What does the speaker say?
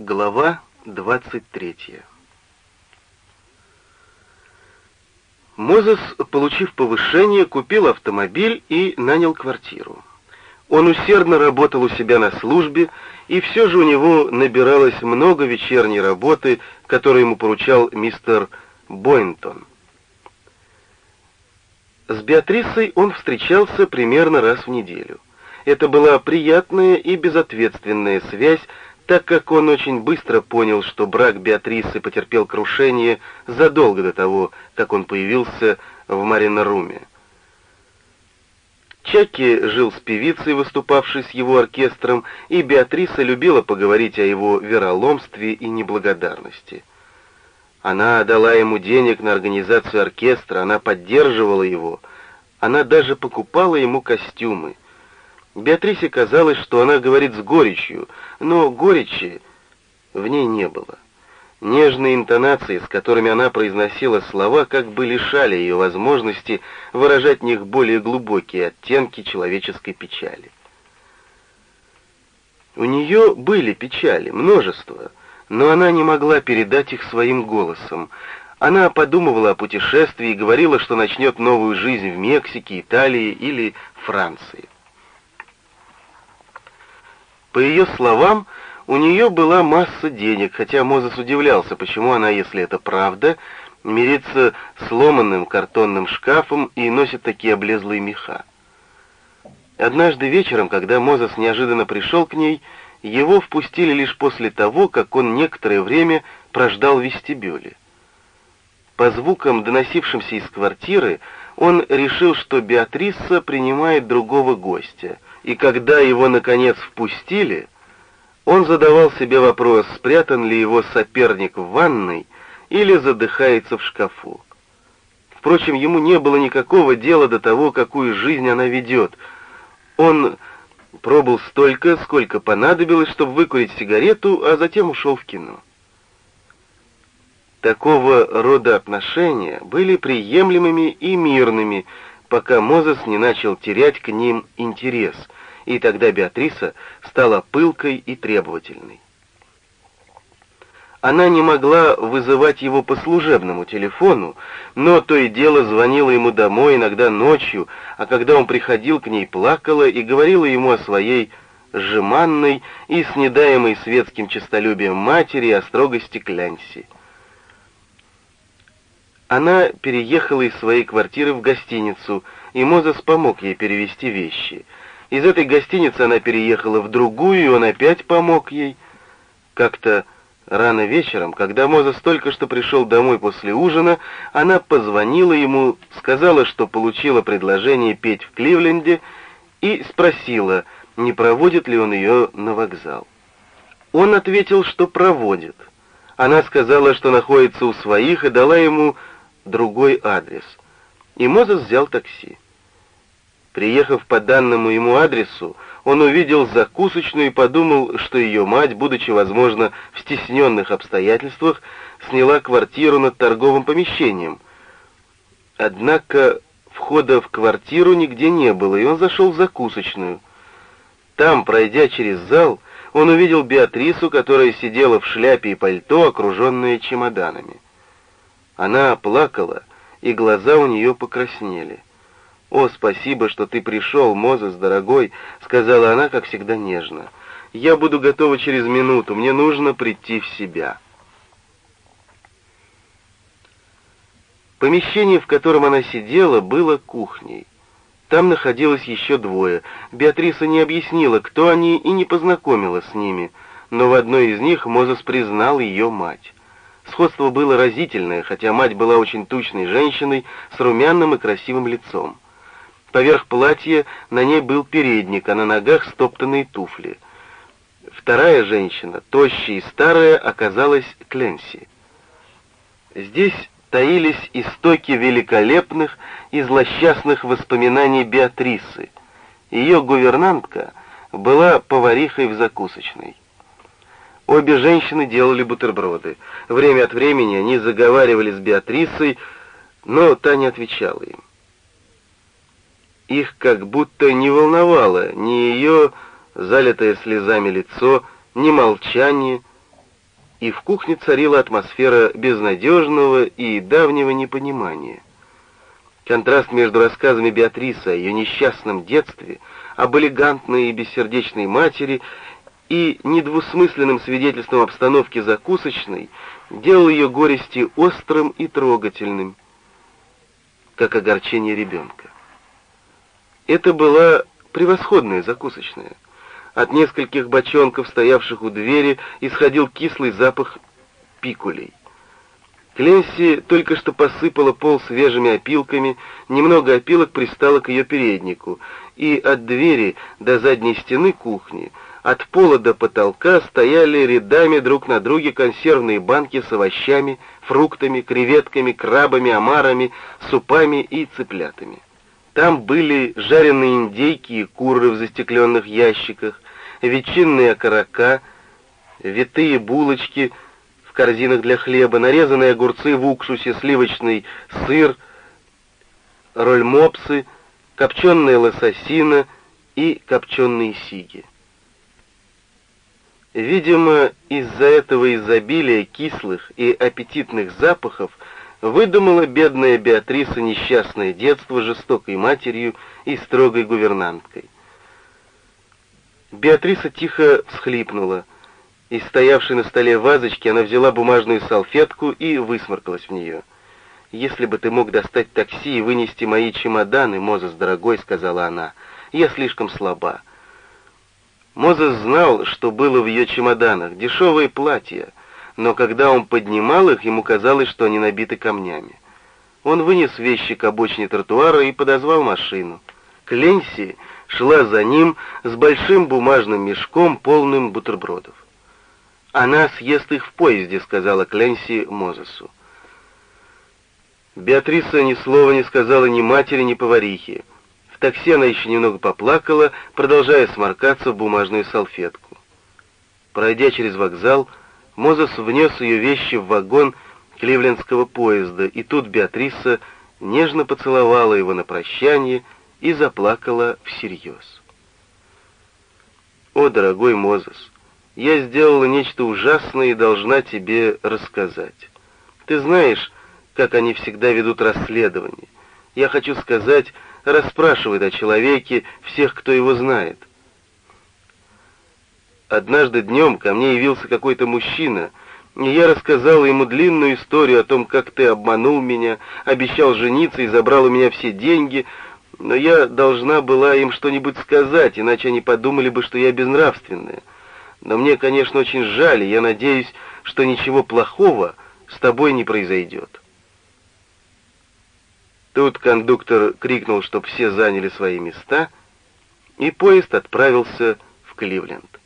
Глава 23 Мозес, получив повышение, купил автомобиль и нанял квартиру. Он усердно работал у себя на службе, и все же у него набиралось много вечерней работы, которую ему поручал мистер Бойнтон. С Беатрисой он встречался примерно раз в неделю. Это была приятная и безответственная связь, так как он очень быстро понял, что брак Беатрисы потерпел крушение задолго до того, как он появился в Маринаруме. Чаки жил с певицей, выступавшей с его оркестром, и Беатриса любила поговорить о его вероломстве и неблагодарности. Она дала ему денег на организацию оркестра, она поддерживала его, она даже покупала ему костюмы — Беатрисе казалось, что она говорит с горечью, но горечи в ней не было. Нежные интонации, с которыми она произносила слова, как бы лишали ее возможности выражать в них более глубокие оттенки человеческой печали. У нее были печали, множество, но она не могла передать их своим голосом. Она подумывала о путешествии и говорила, что начнет новую жизнь в Мексике, Италии или Франции. По ее словам, у нее была масса денег, хотя Мозес удивлялся, почему она, если это правда, мирится сломанным картонным шкафом и носит такие облезлые меха. Однажды вечером, когда Мозес неожиданно пришел к ней, его впустили лишь после того, как он некоторое время прождал в вестибюле. По звукам, доносившимся из квартиры, он решил, что Беатриса принимает другого гостя — и когда его, наконец, впустили, он задавал себе вопрос, спрятан ли его соперник в ванной или задыхается в шкафу. Впрочем, ему не было никакого дела до того, какую жизнь она ведет. Он пробыл столько, сколько понадобилось, чтобы выкурить сигарету, а затем ушел в кино. Такого рода отношения были приемлемыми и мирными, пока Мозес не начал терять к ним интерес — и тогда Беатриса стала пылкой и требовательной. Она не могла вызывать его по служебному телефону, но то и дело звонила ему домой, иногда ночью, а когда он приходил к ней, плакала и говорила ему о своей жеманной и снедаемой светским честолюбием матери о строгости Клянси. Она переехала из своей квартиры в гостиницу, и Мозес помог ей перевести вещи — из этой гостиницы она переехала в другую, и он опять помог ей. Как-то рано вечером, когда Мозес только что пришел домой после ужина, она позвонила ему, сказала, что получила предложение петь в Кливленде, и спросила, не проводит ли он ее на вокзал. Он ответил, что проводит. Она сказала, что находится у своих, и дала ему другой адрес. И Мозес взял такси. Приехав по данному ему адресу, он увидел закусочную и подумал, что ее мать, будучи, возможно, в стесненных обстоятельствах, сняла квартиру над торговым помещением. Однако входа в квартиру нигде не было, и он зашел в закусочную. Там, пройдя через зал, он увидел Беатрису, которая сидела в шляпе и пальто, окруженная чемоданами. Она плакала, и глаза у нее покраснели. «О, спасибо, что ты пришел, Мозес, дорогой», — сказала она, как всегда, нежно. «Я буду готова через минуту, мне нужно прийти в себя». Помещение, в котором она сидела, было кухней. Там находилось еще двое. Беатриса не объяснила, кто они, и не познакомила с ними, но в одной из них Мозес признал ее мать. Сходство было разительное, хотя мать была очень тучной женщиной с румяным и красивым лицом. Поверх платья на ней был передник, а на ногах стоптанные туфли. Вторая женщина, тощая и старая, оказалась Кленси. Здесь таились истоки великолепных и злосчастных воспоминаний Беатрисы. Ее гувернантка была поварихой в закусочной. Обе женщины делали бутерброды. Время от времени они заговаривали с Беатрисой, но та не отвечала им. Их как будто не волновало ни ее залитое слезами лицо, ни молчание, и в кухне царила атмосфера безнадежного и давнего непонимания. Контраст между рассказами Беатрисы о ее несчастном детстве, об элегантной и бессердечной матери и недвусмысленным свидетельством обстановки закусочной делал ее горести острым и трогательным, как огорчение ребенка. Это была превосходная закусочная. От нескольких бочонков, стоявших у двери, исходил кислый запах пикулей. Кленси только что посыпала пол свежими опилками, немного опилок пристало к ее переднику, и от двери до задней стены кухни, от пола до потолка стояли рядами друг на друге консервные банки с овощами, фруктами, креветками, крабами, омарами, супами и цыплятами. Там были жареные индейки и куры в застекленных ящиках, ветчинные окорока, витые булочки в корзинах для хлеба, нарезанные огурцы в уксусе, сливочный сыр, рольмопсы, копченая лососина и копченые сиги. Видимо, из-за этого изобилия кислых и аппетитных запахов выдумала бедная Беатриса несчастное детство жестокой матерью и строгой гувернанткой. Беатриса тихо всхлипнула. Из стоявшей на столе вазочки она взяла бумажную салфетку и высморкалась в нее. «Если бы ты мог достать такси и вынести мои чемоданы, Мозес, дорогой», — сказала она, — «я слишком слаба». Мозес знал, что было в ее чемоданах, дешевые платья, но когда он поднимал их, ему казалось, что они набиты камнями. Он вынес вещи к обочине тротуара и подозвал машину. Кленси шла за ним с большим бумажным мешком, полным бутербродов. «Она съест их в поезде», — сказала Кленси Мозесу. Беатриса ни слова не сказала ни матери, ни поварихе. В такси она еще немного поплакала, продолжая сморкаться в бумажную салфетку. Пройдя через вокзал, Мозес внес ее вещи в вагон кливлендского поезда, и тут Беатриса нежно поцеловала его на прощание и заплакала всерьез. «О, дорогой Мозес, я сделала нечто ужасное и должна тебе рассказать. Ты знаешь, как они всегда ведут расследование. Я хочу сказать, расспрашивает о человеке всех, кто его знает. Однажды днем ко мне явился какой-то мужчина, и я рассказал ему длинную историю о том, как ты обманул меня, обещал жениться и забрал у меня все деньги, но я должна была им что-нибудь сказать, иначе они подумали бы, что я безнравственная. Но мне, конечно, очень жаль, я надеюсь, что ничего плохого с тобой не произойдет. Тут кондуктор крикнул, чтобы все заняли свои места, и поезд отправился в Кливленд.